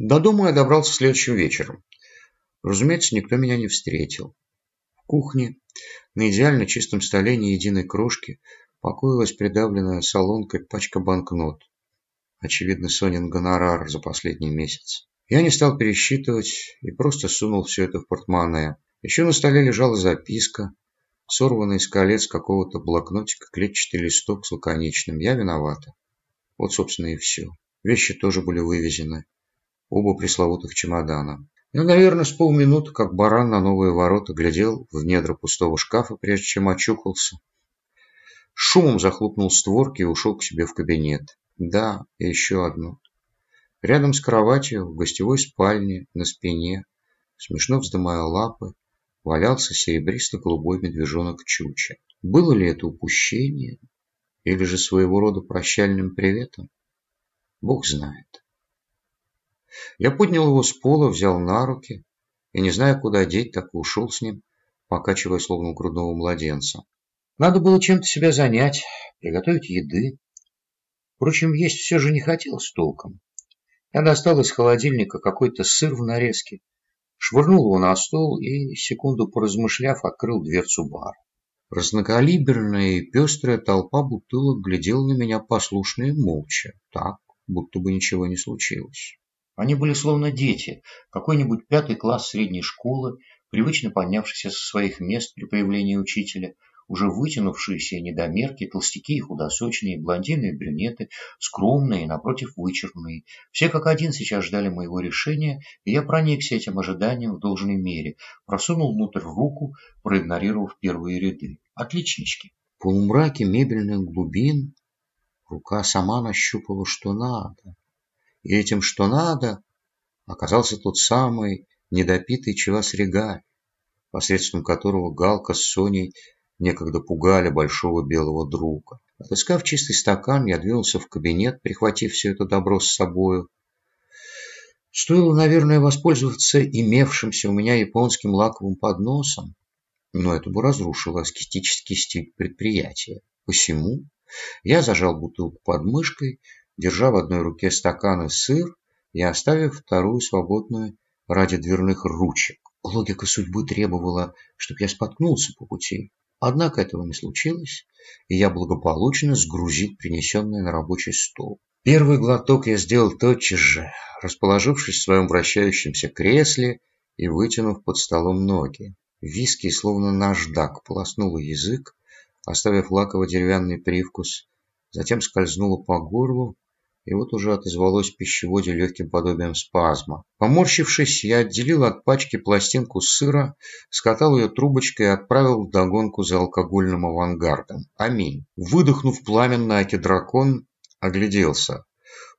До дома я добрался следующим вечером. Разумеется, никто меня не встретил. В кухне на идеально чистом столе ни единой крошки покоилась придавленная солонкой пачка банкнот. Очевидно, Сонин гонорар за последний месяц. Я не стал пересчитывать и просто сунул все это в портмоне. Еще на столе лежала записка, сорванный с колец какого-то блокнотика клетчатый листок с лаконичным «Я виновата». Вот, собственно, и все. Вещи тоже были вывезены оба пресловутых чемодана. Я, наверное, с полминуты, как баран на новые ворота, глядел в недра пустого шкафа, прежде чем очухался. Шумом захлопнул створки и ушел к себе в кабинет. Да, и еще одно. Рядом с кроватью, в гостевой спальне, на спине, смешно вздымая лапы, валялся серебристо-голубой медвежонок Чуча. Было ли это упущение или же своего рода прощальным приветом? Бог знает. Я поднял его с пола, взял на руки и, не зная, куда деть, так и ушел с ним, покачивая словно грудного младенца. Надо было чем-то себя занять, приготовить еды. Впрочем, есть все же не хотелось толком. Я достал из холодильника какой-то сыр в нарезке, швырнул его на стол и, секунду поразмышляв, открыл дверцу бара. Разнокалиберная и пестрая толпа бутылок глядела на меня послушно и молча, так, будто бы ничего не случилось. Они были словно дети, какой-нибудь пятый класс средней школы, привычно поднявшиеся со своих мест при появлении учителя, уже вытянувшиеся недомерки, толстяки и худосочные, блондины и брюнеты, скромные и, напротив, вычерные. Все как один сейчас ждали моего решения, и я проникся этим ожиданием в должной мере, просунул внутрь руку, проигнорировав первые ряды. Отличнички. В полумраке мебельных глубин рука сама нащупала, что надо. И этим, что надо, оказался тот самый недопитый чевас-регаль, посредством которого Галка с Соней некогда пугали большого белого друга. Отыскав чистый стакан, я двинулся в кабинет, прихватив все это добро с собою. Стоило, наверное, воспользоваться имевшимся у меня японским лаковым подносом, но это бы разрушило аскетический стиль предприятия. Посему я зажал бутылку под мышкой, держа в одной руке стакан и сыр и оставив вторую свободную ради дверных ручек. Логика судьбы требовала, чтобы я споткнулся по пути. Однако этого не случилось, и я благополучно сгрузил принесенное на рабочий стол. Первый глоток я сделал тотчас же, расположившись в своем вращающемся кресле и вытянув под столом ноги. Виски, словно наждак, полоснуло язык, оставив лаково-деревянный привкус, затем скользнуло по горлу, и вот уже отозвалось в пищеводе легким подобием спазма. Поморщившись, я отделил от пачки пластинку сыра, скатал ее трубочкой и отправил в догонку за алкогольным авангардом. Аминь. Выдохнув пламенно, аки-дракон огляделся.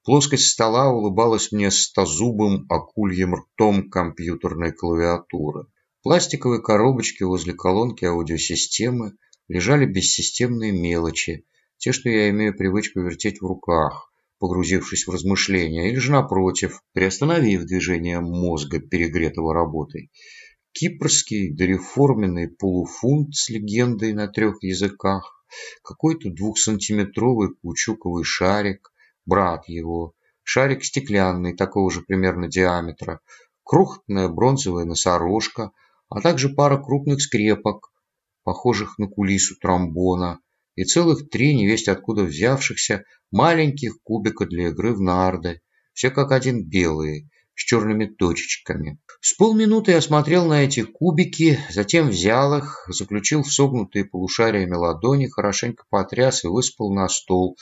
Плоскость стола улыбалась мне стозубым акульем ртом компьютерной клавиатуры. Пластиковые коробочки возле колонки аудиосистемы лежали бессистемные мелочи, те, что я имею привычку вертеть в руках погрузившись в размышления, или же напротив, приостановив движение мозга, перегретого работой. Кипрский дореформенный полуфунт с легендой на трех языках, какой-то двухсантиметровый каучуковый шарик, брат его, шарик стеклянный, такого же примерно диаметра, крохотная бронзовая носорожка, а также пара крупных скрепок, похожих на кулису тромбона, и целых три невесть откуда взявшихся маленьких кубика для игры в нарды, все как один белые, с черными точечками. С полминуты я смотрел на эти кубики, затем взял их, заключил в согнутые полушариями ладони, хорошенько потряс и выспал на стол.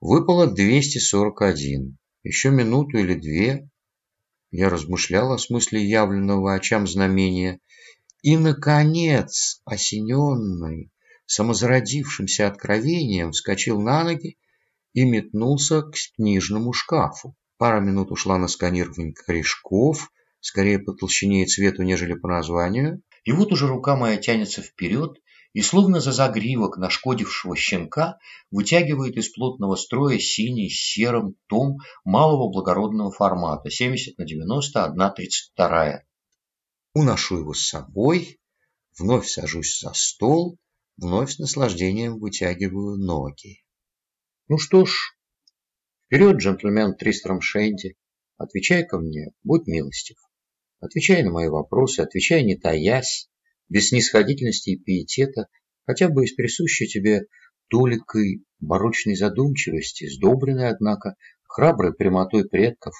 Выпало 241. Еще минуту или две я размышлял о смысле явленного очам знамения. И, наконец, осененный, самозародившимся откровением вскочил на ноги и метнулся к книжному шкафу. Пара минут ушла на сканирование корешков, скорее по толщине и цвету, нежели по названию. И вот уже рука моя тянется вперед, и словно за загривок нашкодившего щенка вытягивает из плотного строя синий с серым том малого благородного формата 70 на 90, 1,32. Уношу его с собой, вновь сажусь за стол Вновь с наслаждением вытягиваю ноги. Ну что ж, вперед, джентльмен Тристром Шенди, отвечай-ка мне, будь милостив. Отвечай на мои вопросы, отвечай не таясь, без снисходительности и пиетета, хотя бы из присущей тебе толикой барочной задумчивости, сдобренной, однако, храброй прямотой предков,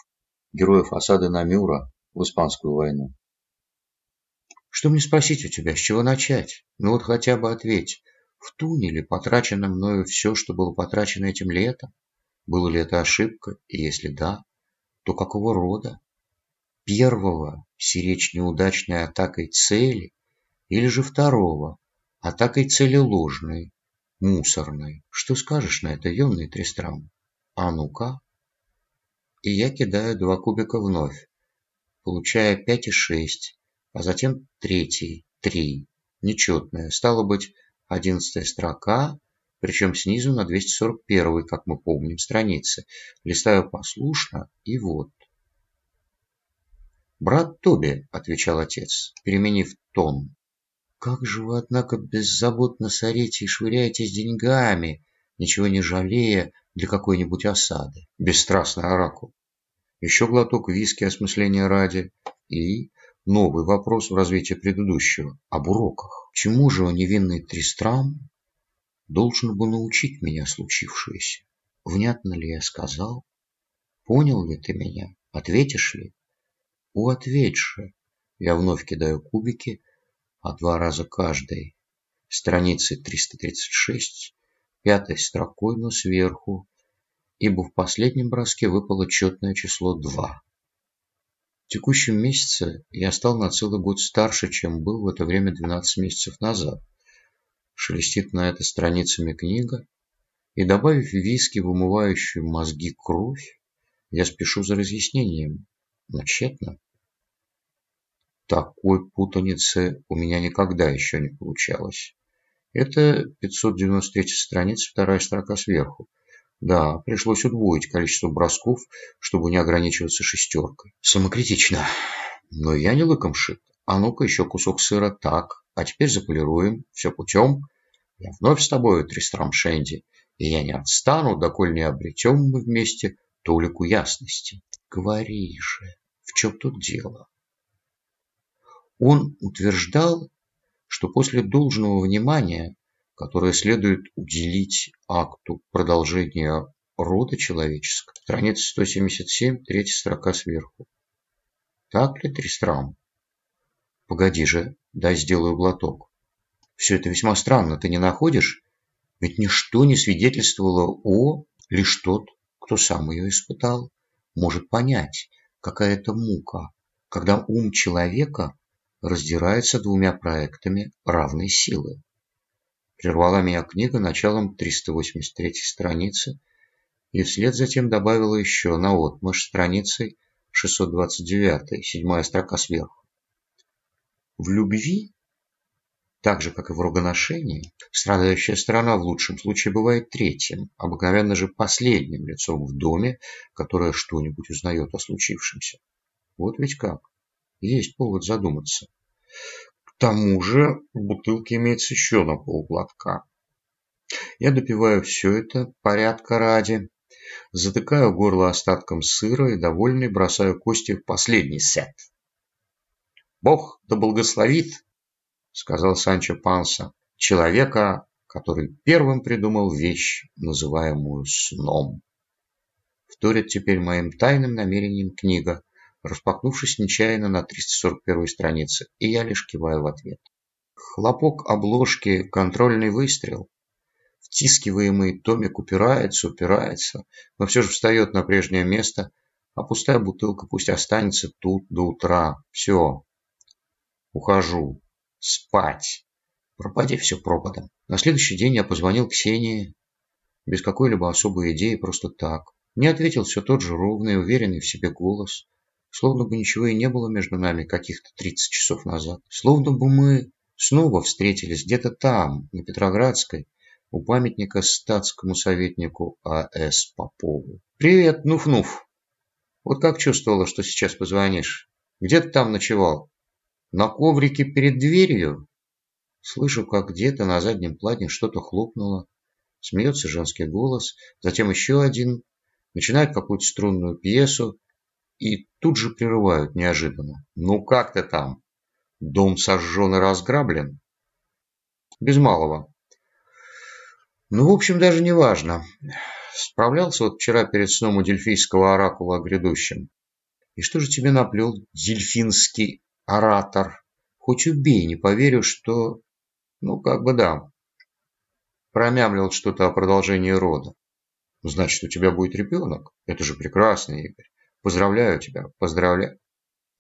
героев осады Намюра в Испанскую войну. Что мне спросить у тебя, с чего начать? Ну вот хотя бы ответь, в туне ли потрачено мною все, что было потрачено этим летом? Было ли это ошибка? И если да, то какого рода? Первого, сиречь неудачной атакой цели, или же второго, атакой цели ложной, мусорной. Что скажешь на это, юный Тристрам? А ну-ка. И я кидаю два кубика вновь, получая пять и шесть, а затем третий, три, нечетная. Стало быть, одиннадцатая строка, причем снизу на 241, как мы помним, странице. Листаю послушно, и вот. «Брат Тоби», — отвечал отец, переменив тон, как же вы, однако, беззаботно сорите и швыряетесь деньгами, ничего не жалея для какой-нибудь осады. Бесстрастный оракул. Еще глоток виски осмысления ради. И новый вопрос в развитии предыдущего. Об уроках. Чему же невинный Тристрам должен был научить меня случившееся? Внятно ли я сказал? Понял ли ты меня? Ответишь ли? У, ответь же. Я вновь кидаю кубики, а два раза каждой. Страницы 336, пятой строкой, но сверху, ибо в последнем броске выпало четное число 2. Текущем месяце я стал на целый год старше, чем был в это время 12 месяцев назад. Шелестит на это страницами книга, и, добавив виски в умывающую мозги кровь, я спешу за разъяснением, но тщетно. Такой путаницы у меня никогда еще не получалось. Это 593 страница, вторая строка сверху. Да, пришлось удвоить количество бросков, чтобы не ограничиваться шестеркой. Самокритично. Но я не лыком шит. А ну-ка еще кусок сыра так. А теперь заполируем. Все путем. Я вновь с тобой, Тристрам Шенди. И я не отстану, доколь не обретем мы вместе толику ясности. Говори же, в чем тут дело? Он утверждал, что после должного внимания, которое следует уделить акту продолжения рода человеческого, страница 177, третья строка сверху. Так ли, Тристрам? Погоди же, дай сделаю глоток. Все это весьма странно, ты не находишь? Ведь ничто не свидетельствовало о... Лишь тот, кто сам ее испытал, может понять, какая это мука, когда ум человека раздирается двумя проектами равной силы. Прервала меня книга началом 383 страницы и вслед затем добавила еще на отмышь страницей 629, седьмая строка сверху. В любви, так же, как и в рогоношении, страдающая сторона в лучшем случае бывает третьим, обыкновенно же последним лицом в доме, которое что-нибудь узнает о случившемся. Вот ведь как. Есть повод задуматься. Тому же в бутылке имеется еще на полглотка. Я допиваю все это, порядка ради, затыкаю горло остатком сыра и, довольный, бросаю кости в последний сет. «Бог да благословит», — сказал Санчо Панса, — «человека, который первым придумал вещь, называемую сном». Вторит теперь моим тайным намерением книга, распахнувшись нечаянно на 341 странице, и я лишь киваю в ответ. Хлопок обложки, контрольный выстрел. Втискиваемый томик упирается, упирается, но все же встает на прежнее место, а пустая бутылка пусть останется тут до утра. Все. Ухожу. Спать. Пропади все пропадом. На следующий день я позвонил Ксении без какой-либо особой идеи, просто так. Мне ответил все тот же ровный, уверенный в себе голос словно бы ничего и не было между нами каких-то 30 часов назад. Словно бы мы снова встретились где-то там, на Петроградской, у памятника статскому советнику А.С. Попову. «Привет, Нуф-Нуф! Вот как чувствовала, что сейчас позвонишь? Где ты там ночевал? На коврике перед дверью?» Слышу, как где-то на заднем плане что-то хлопнуло. Смеется женский голос, затем еще один. Начинает какую-то струнную пьесу, и тут же прерывают неожиданно. «Ну как ты там? Дом сожжен и разграблен?» «Без малого». «Ну, в общем, даже не важно. Справлялся вот вчера перед сном у дельфийского оракула о грядущем. И что же тебе наплел дельфинский оратор? Хоть убей, не поверю, что... Ну, как бы да. Промямлил что-то о продолжении рода. Значит, у тебя будет ребенок? Это же прекрасно, Игорь. Поздравляю тебя, поздравляю.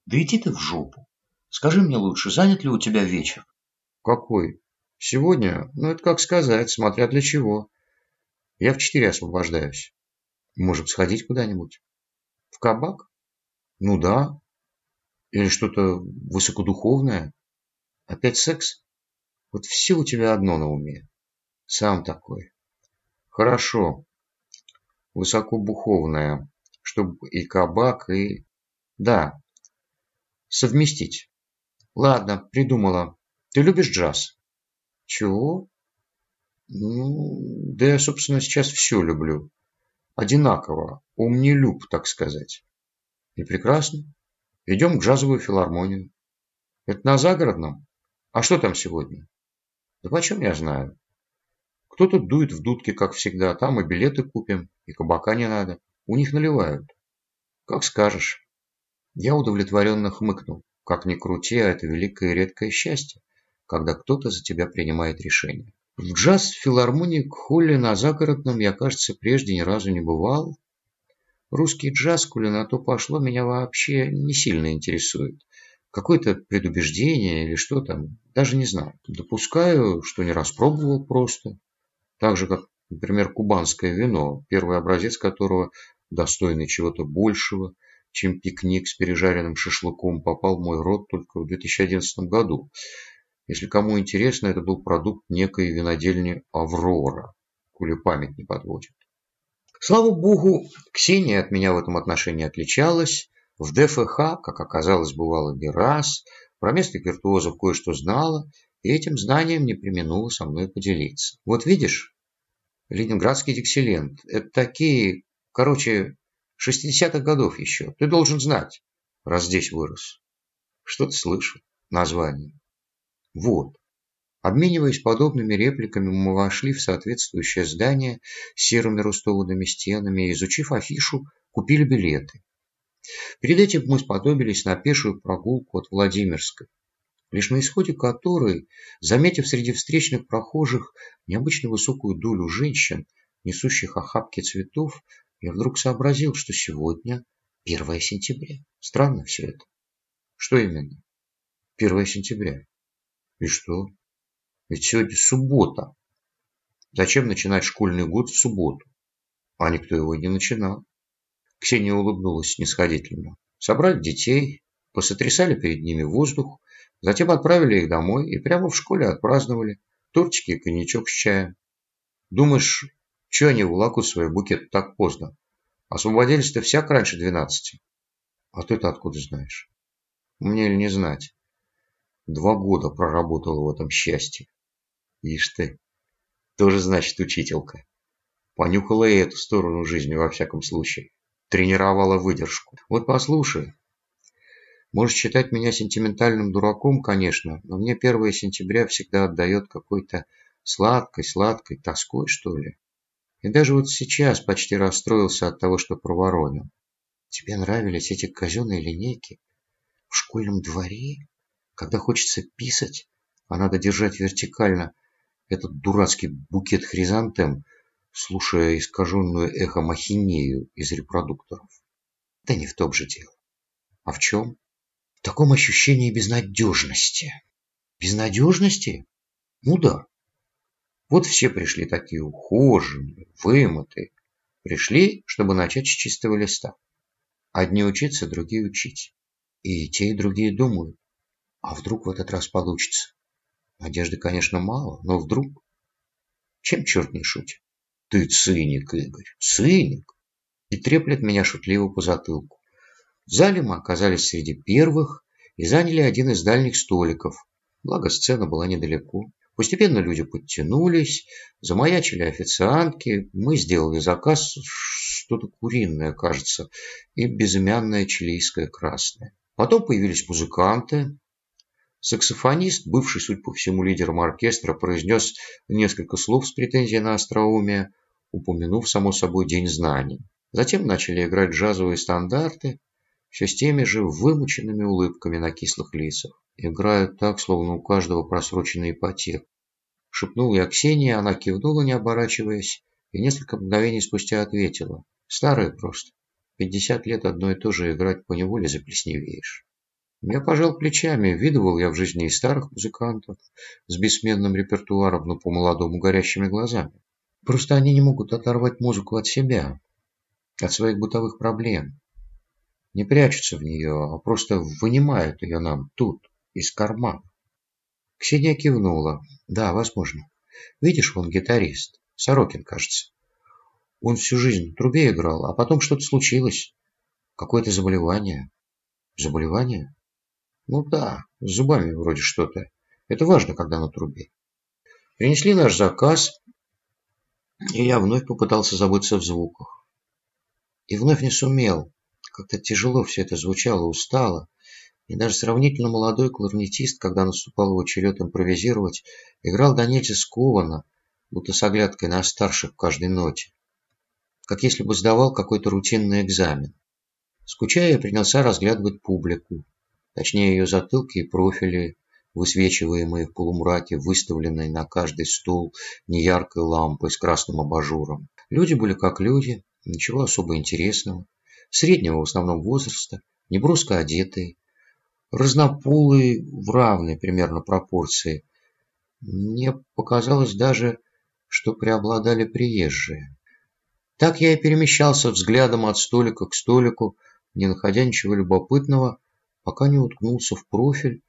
Да иди ты в жопу. Скажи мне лучше, занят ли у тебя вечер? Какой? Сегодня? Ну, это как сказать, смотря для чего. Я в четыре освобождаюсь. Может, сходить куда-нибудь? В кабак? Ну да. Или что-то высокодуховное? Опять секс? Вот все у тебя одно на уме. Сам такой. Хорошо. Высокодуховное. Чтобы и кабак, и... Да. Совместить. Ладно, придумала. Ты любишь джаз? Чего? Ну, да я, собственно, сейчас все люблю. Одинаково. Ум не люб, так сказать. И прекрасно. Идем к джазовую филармонию. Это на загородном? А что там сегодня? Да почем я знаю. Кто-то дует в дудки, как всегда. Там и билеты купим, и кабака не надо. У них наливают. Как скажешь. Я удовлетворенно хмыкнул. Как ни крути, а это великое и редкое счастье, когда кто-то за тебя принимает решение. В джаз филармонии холле на загородном я, кажется, прежде ни разу не бывал. Русский джаз, коли на то пошло, меня вообще не сильно интересует. Какое-то предубеждение или что там, даже не знаю. Допускаю, что не распробовал просто. Так же, как, например, кубанское вино, первый образец которого, достойный чего-то большего, чем пикник с пережаренным шашлыком, попал в мой рот только в 2011 году. Если кому интересно, это был продукт некой винодельни «Аврора», коли память не подводит. Слава богу, Ксения от меня в этом отношении отличалась. В ДФХ, как оказалось, бывало не раз, про местных виртуозов кое-что знала, и этим знанием не применула со мной поделиться. Вот видишь, ленинградский диксилент – это такие, короче, 60-х годов еще. Ты должен знать, раз здесь вырос. Что ты слышал? Название. Вот. Обмениваясь подобными репликами, мы вошли в соответствующее здание с серыми рустованными стенами и, изучив афишу, купили билеты. Перед этим мы сподобились на пешую прогулку от Владимирской, лишь на исходе которой, заметив среди встречных прохожих необычно высокую долю женщин, несущих охапки цветов, я вдруг сообразил, что сегодня 1 сентября. Странно все это. Что именно? 1 сентября. И что? Ведь сегодня суббота. Зачем начинать школьный год в субботу? А никто его не начинал. Ксения улыбнулась снисходительно. Собрали детей, посотрясали перед ними воздух, затем отправили их домой и прямо в школе отпраздновали. Тортики и коньячок с чаем. Думаешь, что они волокут свой букет так поздно? Освободились-то всяк раньше двенадцати. А ты-то откуда знаешь? Мне ли не знать? Два года проработала в этом счастье. Ишь ты, тоже значит учителька. Понюхала и эту сторону жизни во всяком случае. Тренировала выдержку. Вот послушай. Можешь считать меня сентиментальным дураком, конечно, но мне 1 сентября всегда отдает какой-то сладкой-сладкой тоской, что ли. И даже вот сейчас почти расстроился от того, что проворонил. Тебе нравились эти казенные линейки в школьном дворе? Когда хочется писать, а надо держать вертикально этот дурацкий букет хризантем, слушая искаженную эхо махинею из репродукторов. Да не в том же дело. А в чем? В таком ощущении безнадежности. Безнадежности? Ну да. Вот все пришли такие ухоженные, вымытые. Пришли, чтобы начать с чистого листа. Одни учиться, другие учить. И те, и другие думают, а вдруг в этот раз получится? Надежды, конечно, мало, но вдруг... Чем черт не шутит? Ты циник, Игорь, циник. И треплет меня шутливо по затылку. В зале мы оказались среди первых и заняли один из дальних столиков. Благо, сцена была недалеко. Постепенно люди подтянулись, замаячили официантки, мы сделали заказ, что-то куриное, кажется, и безымянное чилийское красное. Потом появились музыканты. Саксофонист, бывший, судя по всему, лидером оркестра, произнес несколько слов с претензией на остроумие, упомянув, само собой, День знаний. Затем начали играть джазовые стандарты, все с теми же вымученными улыбками на кислых лицах. Играют так, словно у каждого просроченная ипотека. Шепнул я Ксении, она кивнула, не оборачиваясь, и несколько мгновений спустя ответила. Старые просто. Пятьдесят лет одно и то же играть поневоле заплесневеешь. Я пожал плечами, видывал я в жизни и старых музыкантов с бессменным репертуаром, но по-молодому горящими глазами. Просто они не могут оторвать музыку от себя, от своих бытовых проблем. Не прячутся в нее, а просто вынимают ее нам тут, из кармана. Ксения кивнула. Да, возможно. Видишь, он гитарист. Сорокин, кажется. Он всю жизнь в трубе играл, а потом что-то случилось. Какое-то заболевание. Заболевание? Ну да, с зубами вроде что-то. Это важно, когда на трубе. Принесли наш заказ, и я вновь попытался забыться в звуках. И вновь не сумел. Как-то тяжело все это звучало, устало. И даже сравнительно молодой кларнетист, когда наступал его черед импровизировать, играл до нельзя скованно, будто с оглядкой на старших в каждой ноте. Как если бы сдавал какой-то рутинный экзамен. Скучая, я принялся разглядывать публику. Точнее, ее затылки и профили, высвечиваемые в полумраке, выставленные на каждый стул неяркой лампой с красным абажуром. Люди были как люди, ничего особо интересного среднего в основном возраста, неброско одетые, разнополые в равной примерно пропорции. Мне показалось даже, что преобладали приезжие. Так я и перемещался взглядом от столика к столику, не находя ничего любопытного, пока не уткнулся в профиль,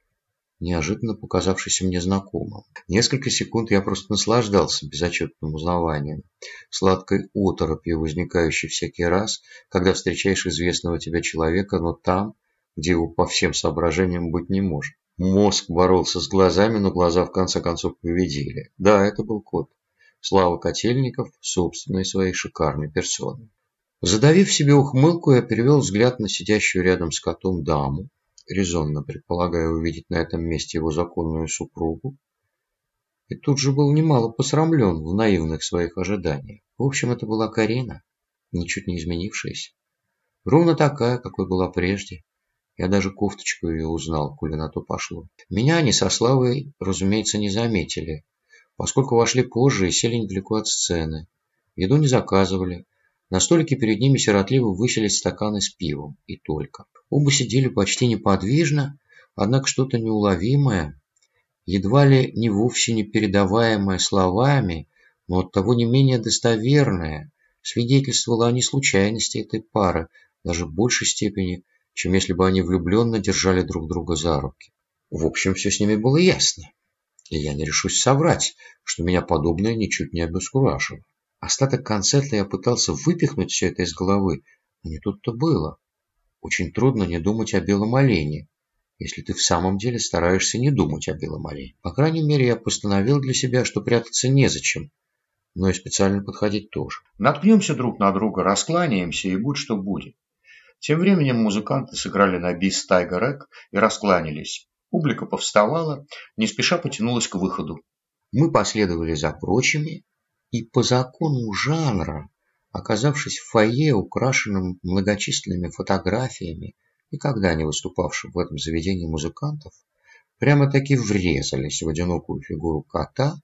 неожиданно показавшийся мне знакомым. Несколько секунд я просто наслаждался безотчетным узнаванием, сладкой оторопью, возникающей всякий раз, когда встречаешь известного тебе человека, но там, где его по всем соображениям быть не может. Мозг боролся с глазами, но глаза в конце концов победили. Да, это был кот. Слава Котельников, собственной своей шикарной персоной. Задавив себе ухмылку, я перевел взгляд на сидящую рядом с котом даму, резонно предполагая увидеть на этом месте его законную супругу, и тут же был немало посрамлен в наивных своих ожиданиях. В общем, это была Карина, ничуть не изменившаяся. Ровно такая, какой была прежде. Я даже кофточку ее узнал, коли на то пошло. Меня они со Славой, разумеется, не заметили, поскольку вошли позже и сели недалеко от сцены. Еду не заказывали, на столике перед ними сиротливо высились стаканы с пивом, и только. Оба сидели почти неподвижно, однако что-то неуловимое, едва ли не вовсе не передаваемое словами, но оттого не менее достоверное, свидетельствовало о неслучайности этой пары, даже в большей степени, чем если бы они влюбленно держали друг друга за руки. В общем, все с ними было ясно. И я не решусь соврать, что меня подобное ничуть не обескуражило. Остаток концерта я пытался выпихнуть все это из головы, но не тут-то было. Очень трудно не думать о белом олене, если ты в самом деле стараешься не думать о белом олене. По крайней мере, я постановил для себя, что прятаться незачем, но и специально подходить тоже. Наткнемся друг на друга, раскланяемся и будь что будет. Тем временем музыканты сыграли на бис Тайгер Эк и раскланялись. Публика повставала, не спеша потянулась к выходу. Мы последовали за прочими, и по закону жанра, оказавшись в фойе, украшенном многочисленными фотографиями, никогда не выступавших в этом заведении музыкантов, прямо-таки врезались в одинокую фигуру кота,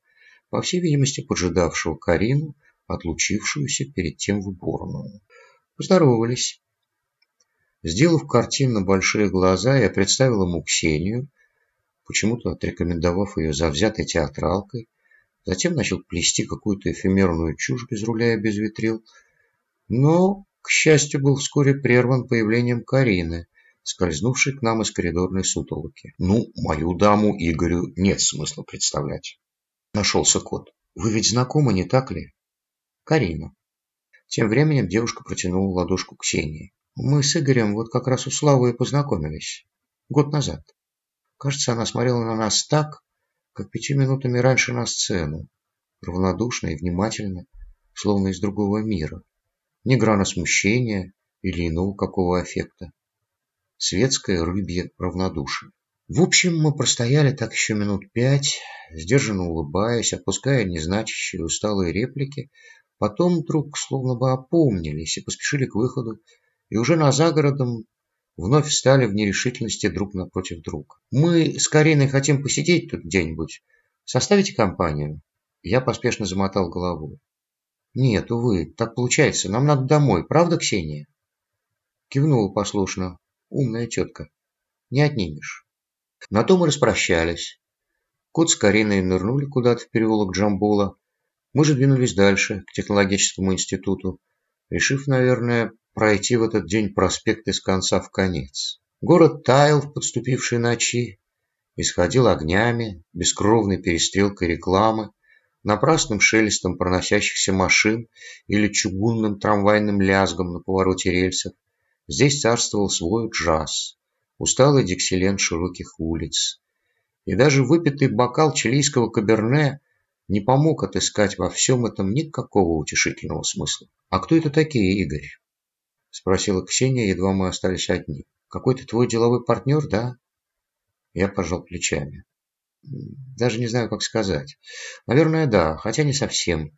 по всей видимости поджидавшего Карину, отлучившуюся перед тем в уборную. Поздоровались. Сделав картинно большие глаза, я представил ему Ксению, почему-то отрекомендовав ее завзятой театралкой, Затем начал плести какую-то эфемерную чушь без руля и без ветрил. Но, к счастью, был вскоре прерван появлением Карины, скользнувшей к нам из коридорной сутолоки. Ну, мою даму Игорю нет смысла представлять. Нашелся кот. Вы ведь знакомы, не так ли? Карина. Тем временем девушка протянула ладошку Ксении. Мы с Игорем вот как раз у Славы и познакомились. Год назад. Кажется, она смотрела на нас так, как пяти минутами раньше на сцену, равнодушно и внимательно, словно из другого мира. ни грана смущения или иного какого аффекта. Светское рыбье равнодушие. В общем, мы простояли так еще минут пять, сдержанно улыбаясь, отпуская незначащие усталые реплики, потом вдруг словно бы опомнились и поспешили к выходу, и уже на загородом вновь встали в нерешительности друг напротив друга. «Мы с Кариной хотим посидеть тут где-нибудь. Составите компанию?» Я поспешно замотал головой. «Нет, увы, так получается. Нам надо домой. Правда, Ксения?» Кивнула послушно. Умная тетка. Не отнимешь. На то мы распрощались. Кот с Кариной нырнули куда-то в переулок Джамбула. Мы же двинулись дальше, к технологическому институту, решив, наверное, пройти в этот день проспект из конца в конец. Город таял в подступившей ночи, исходил огнями, бескровной перестрелкой рекламы, напрасным шелестом проносящихся машин или чугунным трамвайным лязгом на повороте рельсов. Здесь царствовал свой джаз, усталый диксилент широких улиц. И даже выпитый бокал чилийского каберне не помог отыскать во всем этом никакого утешительного смысла. «А кто это такие, Игорь?» – спросила Ксения, едва мы остались одни. «Какой-то твой деловой партнер, да?» Я пожал плечами. Даже не знаю, как сказать. Наверное, да, хотя не совсем.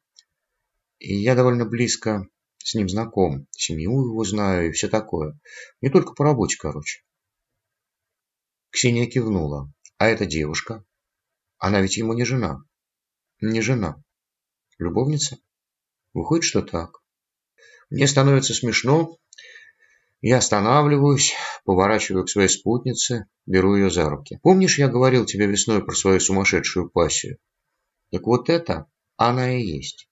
И я довольно близко с ним знаком. Семью его знаю и все такое. Не только по работе, короче. Ксения кивнула. А эта девушка? Она ведь ему не жена. Не жена. Любовница? Выходит, что так. Мне становится смешно. Я останавливаюсь, поворачиваю к своей спутнице, беру ее за руки. Помнишь, я говорил тебе весной про свою сумасшедшую пассию? Так вот это она и есть.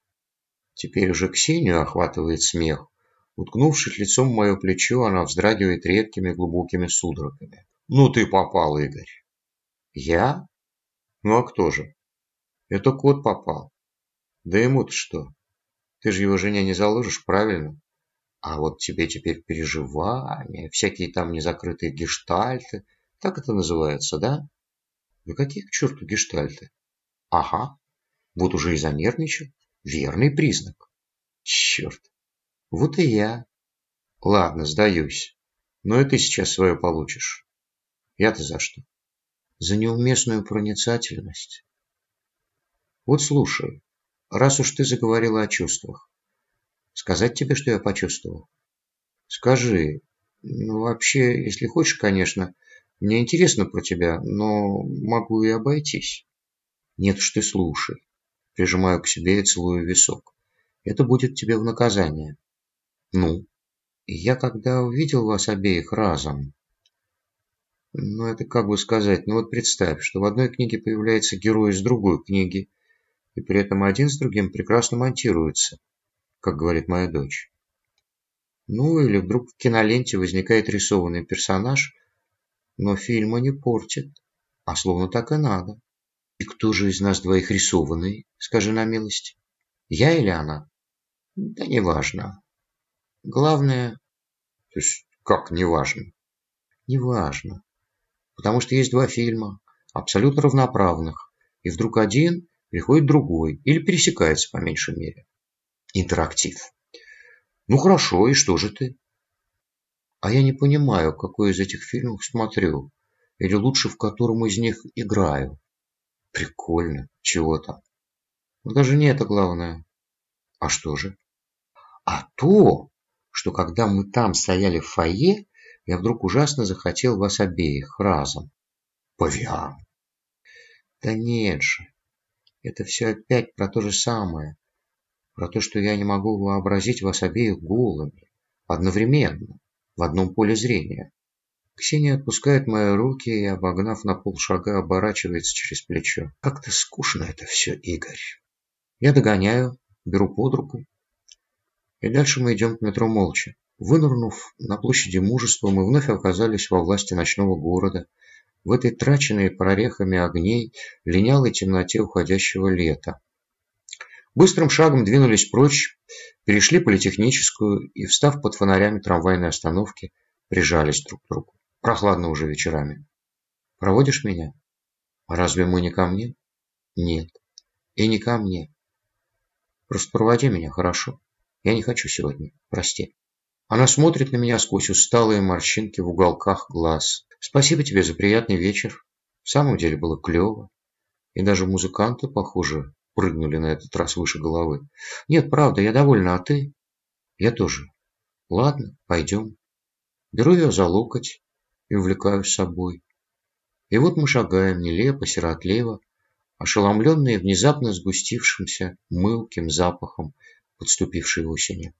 Теперь уже Ксению охватывает смех. Уткнувшись лицом в мое плечо, она вздрагивает редкими глубокими судорогами. «Ну ты попал, Игорь!» «Я? Ну а кто же?» «Это кот попал. Да ему-то что? Ты же его жене не заложишь, правильно? А вот тебе теперь переживания, всякие там незакрытые гештальты, так это называется, да? Да какие к черту гештальты? Ага, вот уже и занервничал. Верный признак. Черт. Вот и я. Ладно, сдаюсь. Но и ты сейчас свое получишь. Я-то за что? За неуместную проницательность. Вот слушай, раз уж ты заговорила о чувствах, сказать тебе, что я почувствовал? Скажи, ну вообще, если хочешь, конечно, мне интересно про тебя, но могу и обойтись. Нет уж ты слушай. Прижимаю к себе и целую висок. Это будет тебе в наказание. Ну? Я когда увидел вас обеих разом... Ну, это как бы сказать, ну вот представь, что в одной книге появляется герой из другой книги, и при этом один с другим прекрасно монтируется, как говорит моя дочь. Ну, или вдруг в киноленте возникает рисованный персонаж, но фильма не портит, а словно так и надо. И кто же из нас двоих рисованный, скажи на милость? Я или она? Да неважно. Главное... То есть, как неважно? Неважно. Потому что есть два фильма, абсолютно равноправных, и вдруг один приходит другой, или пересекается по меньшей мере. Интерактив. Ну хорошо, и что же ты? А я не понимаю, какой из этих фильмов смотрю, или лучше в котором из них играю. Прикольно, чего там. Но даже не это главное. А что же? А то, что когда мы там стояли в фойе, я вдруг ужасно захотел вас обеих разом. Павиан. Да нет же. Это все опять про то же самое. Про то, что я не могу вообразить вас обеих голыми. Одновременно. В одном поле зрения. Ксения отпускает мои руки и, обогнав на полшага, оборачивается через плечо. Как-то скучно это все, Игорь. Я догоняю, беру под руку. И дальше мы идем к метро молча. Вынырнув на площади мужества, мы вновь оказались во власти ночного города, в этой траченной прорехами огней, линялой темноте уходящего лета. Быстрым шагом двинулись прочь, перешли политехническую и, встав под фонарями трамвайной остановки, прижались друг к другу. Прохладно уже вечерами. Проводишь меня? Разве мы не ко мне? Нет. И не ко мне. Просто проводи меня, хорошо? Я не хочу сегодня. Прости. Она смотрит на меня сквозь усталые морщинки в уголках глаз. Спасибо тебе за приятный вечер. В самом деле было клево. И даже музыканты, похоже, прыгнули на этот раз выше головы. Нет, правда, я довольна, а ты? Я тоже. Ладно, пойдем. Беру ее за локоть и увлекаю с собой. И вот мы шагаем нелепо, сиротливо, ошеломленные внезапно сгустившимся мылким запахом подступившей осени.